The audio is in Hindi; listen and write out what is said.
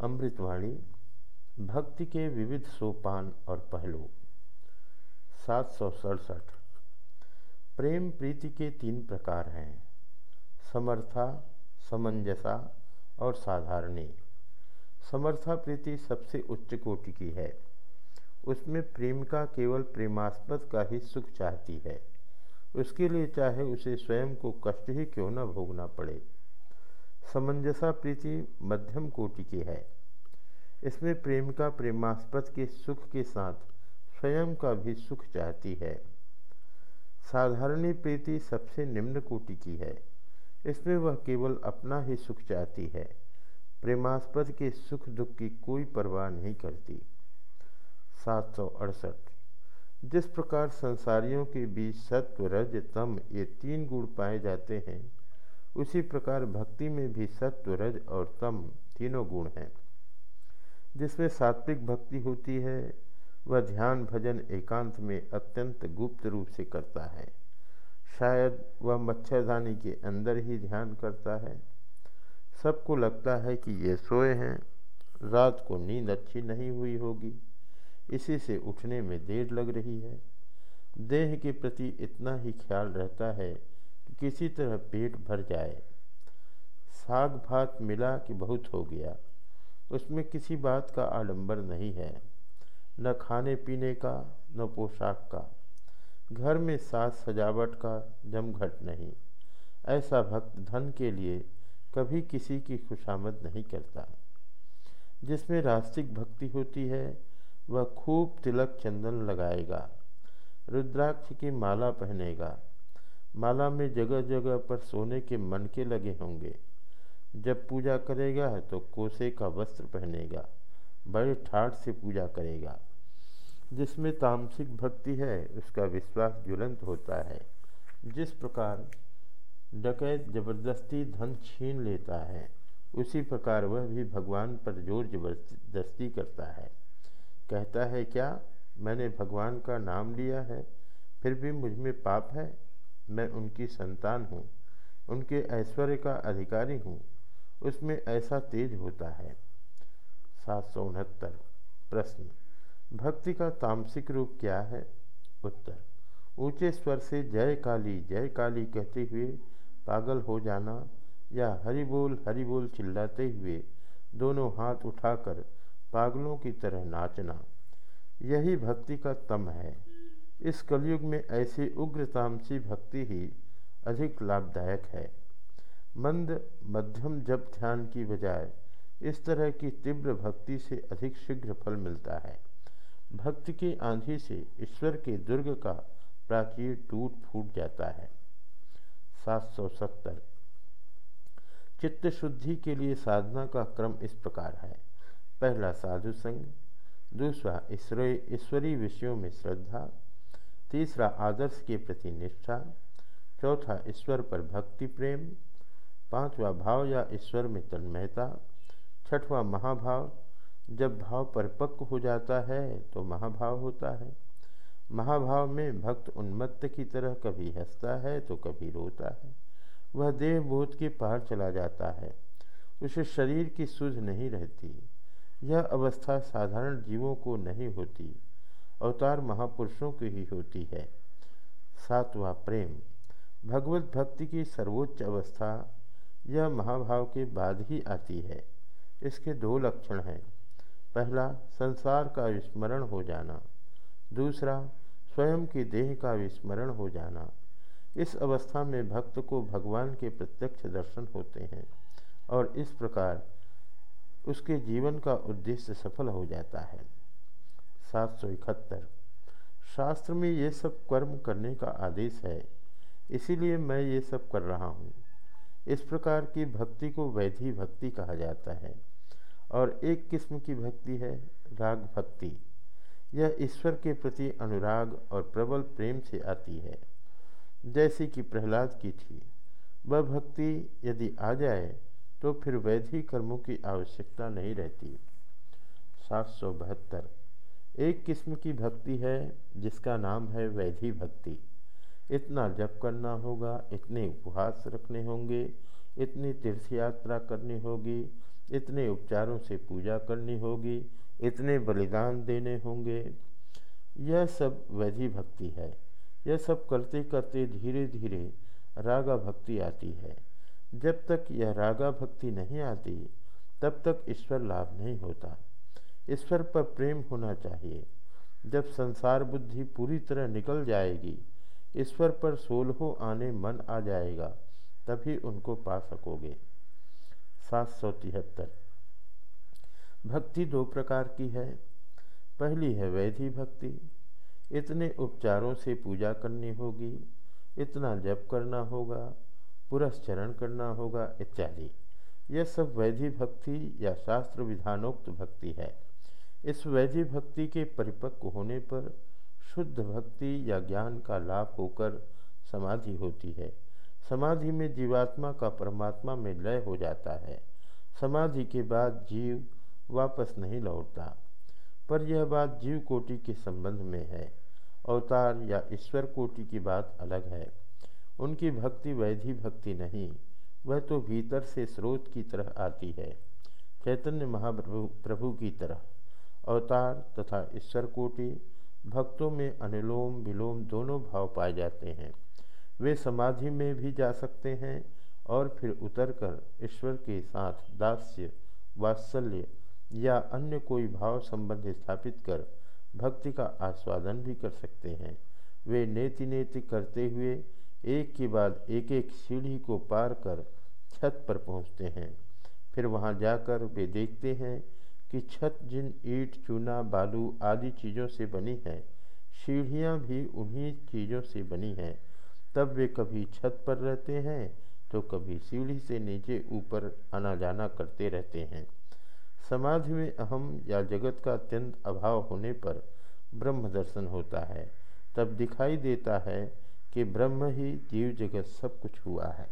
अमृतवाणी, भक्ति के विविध सोपान और पहलू। सात सौ सड़सठ। प्रेम प्रीति के तीन प्रकार हैं। समर्था, समंजसा और साधारणी। समर्था प्रीति सबसे उच्च कोटि की है। उसमें प्रेम का केवल प्रेमास्पद का ही सुख चाहती है। उसके लिए चाहे उसे स्वयं को कष्ट ही क्यों न भोगना पड़े। समंजसा प्रीति मध्यम कोटि की है। इसमें प्रेम का प्रेमास्पद के सुख के साथ स्वयं का भी सुख चाहती है। साधारणी प्रीति सबसे निम्न कोटि की है। इसमें वह केवल अपना ही सुख चाहती है। प्रेमास्पद के सुख दुख की कोई परवाह नहीं करती। सात सौ अड़सठ। जिस प्रकार संसारियों के बीच सत्व, रज, तम ये तीन गुण पाए जाते हैं उसी प्रकार भक्ति में भी सत्व, रज और तम तीनों गुण हैं। जिसमें सात्विक भक्ति होती है, वह ध्यान भजन एकांत में अत्यंत गुप्त रूप से करता है। शायद वह मच्छरदानी के अंदर ही ध्यान करता है। सबको लगता है कि ये सोए हैं, रात को नींद अच्छी नहीं हुई होगी। इसी से उठने में देर लग रही है। देह के प्रति इतना ही ख्याल रहता है कि किसी तरह पेट भर जाए। साग भात मिला कि बहुत हो गया। उसमें किसी बात का आडंबर नहीं है। न खाने पीने का, न पोशाक का। घर में साज सजावट का जमघट नहीं। ऐसा भक्त धन के लिए कभी किसी की खुशामद नहीं करता। जिसमें रास्तिक भक्ति होती है, वह खूब तिलक चंदन लगाएगा। रुद्राक्ष की माला पहनेगा। माला में जगह जगह पर सोने के मनके लगे होंगे। जब पूजा करेगा तो कोसे का वस्त्र पहनेगा, बड़े ठाठ से पूजा करेगा। जिसमें तामसिक भक्ति है, उसका विश्वास ज्वलंत होता है। जिस प्रकार डकैत ज़बरदस्ती धन छीन लेता है, उसी प्रकार वह भी भगवान पर ज़ोर ज़बरदस्ती करता है। कहता है, क्या मैंने भगवान का नाम लिया है? फिर भी मुझमें पाप है? मैं उनकी संतान हूँ, उनके ऐश्वर्य का अधिकारी हूँ, उसमें ऐसा तेज होता है। सात सौ उनहत्तर। प्रश्न। भक्ति का तामसिक रूप क्या है? उत्तर। ऊँचे स्वर से जय काली जय काली कहते हुए पागल हो जाना या हरि बोल हरि बोल चिल्लाते हुए दोनों हाथ उठाकर पागलों की तरह नाचना, यही भक्ति का तम है। इस कलयुग में ऐसी उग्र तामसी भक्ति ही अधिक लाभदायक है। मंद मध्यम जप ध्यान की बजाय इस तरह की तीव्र भक्ति से अधिक शीघ्र फल मिलता है। भक्त की आंधी से ईश्वर के दुर्ग का प्राचीर टूट फूट जाता है। सात सौ सत्तर। चित्त शुद्धि के लिए साधना का क्रम इस प्रकार है। पहला साधु संग, दूसरा ईश्वरीय विषयों में श्रद्धा तीसरा आदर्श के प्रति निष्ठा, चौथा ईश्वर पर भक्ति प्रेम, पांचवा भाव या ईश्वर में तन्मयता, छठवां महाभाव, जब भाव परिपक्व हो जाता है तो महाभाव होता है। महाभाव में भक्त उन्मत्त की तरह कभी हंसता है तो कभी रोता है। वह बोध के पार चला जाता है। उसे शरीर की सुध नहीं रहती। यह अवस्था साधारण जीवों को नहीं होती। अवतार महापुरुषों की ही होती है। सातवा प्रेम। भगवत भक्ति की सर्वोच्च अवस्था, यह महाभाव के बाद ही आती है। इसके दो लक्षण हैं। पहला, संसार का विस्मरण हो जाना। दूसरा, स्वयं के देह का विस्मरण हो जाना। इस अवस्था में भक्त को भगवान के प्रत्यक्ष दर्शन होते हैं और इस प्रकार उसके जीवन का उद्देश्य सफल हो जाता है। सात सौ इकहत्तर। शास्त्र में ये सब कर्म करने का आदेश है, इसीलिए मैं ये सब कर रहा हूँ। इस प्रकार की भक्ति को वैधि भक्ति कहा जाता है, और एक किस्म की भक्ति है राग भक्ति। यह ईश्वर के प्रति अनुराग और प्रबल प्रेम से आती है। जैसी कि प्रहलाद की थी, वह भक्ति यदि आ जाए तो फिर वैधिक कर्मों की आवश्यकता नहीं रहती। सात सौ बहत्तर। एक किस्म की भक्ति है जिसका नाम है वैधि भक्ति। इतना जप करना होगा, इतने उपहास रखने होंगे, इतनी तीर्थ यात्रा करनी होगी, इतने उपचारों से पूजा करनी होगी, इतने बलिदान देने होंगे। यह सब वैधि भक्ति है। यह सब करते करते धीरे धीरे रागा भक्ति आती है। जब तक यह रागा भक्ति नहीं आती, तब तक ईश्वर लाभ नहीं होता। ईश्वर पर प्रेम होना चाहिए। जब संसार बुद्धि पूरी तरह निकल जाएगी, ईश्वर पर सोलहों आने मन आ जाएगा, तभी उनको पा सकोगे। सात सौ तिहत्तर। भक्ति दो प्रकार की है। पहली है वैधि भक्ति। इतने उपचारों से पूजा करनी होगी, इतना जप करना होगा, पुरस्चरण करना होगा, इत्यादि। यह सब वैधि भक्ति या शास्त्र विधानोक्त भक्ति है। इस वैधि भक्ति के परिपक्व होने पर शुद्ध भक्ति या ज्ञान का लाभ होकर समाधि होती है। समाधि में जीवात्मा का परमात्मा में लय हो जाता है। समाधि के बाद जीव वापस नहीं लौटता, पर यह बात जीव कोटि के संबंध में है। अवतार या ईश्वर कोटि की बात अलग है। उनकी भक्ति वैधि भक्ति नहीं, वह तो भीतर से स्रोत की तरह आती है। चैतन्य महाप्रभु, प्रभु की तरह। अवतार तथा ईश्वर कोटि भक्तों में अनुलोम विलोम दोनों भाव पाए जाते हैं। वे समाधि में भी जा सकते हैं और फिर उतरकर ईश्वर के साथ दास्य, वात्सल्य या अन्य कोई भाव संबंध स्थापित कर भक्ति का आस्वादन भी कर सकते हैं। वे नेति नेति करते हुए एक के बाद एक एक सीढ़ी को पार कर छत पर पहुँचते हैं। फिर वहाँ जाकर वे देखते हैं कि छत, जिन ईट, चूना, बालू आदि चीज़ों से बनी है, सीढ़ियाँ भी उन्हीं चीज़ों से बनी हैं। तब वे कभी छत पर रहते हैं तो कभी सीढ़ी से नीचे ऊपर आना जाना करते रहते हैं। समाधि में अहम या जगत का अत्यंत अभाव होने पर ब्रह्म दर्शन होता है। तब दिखाई देता है कि ब्रह्म ही जीव जगत सब कुछ हुआ है।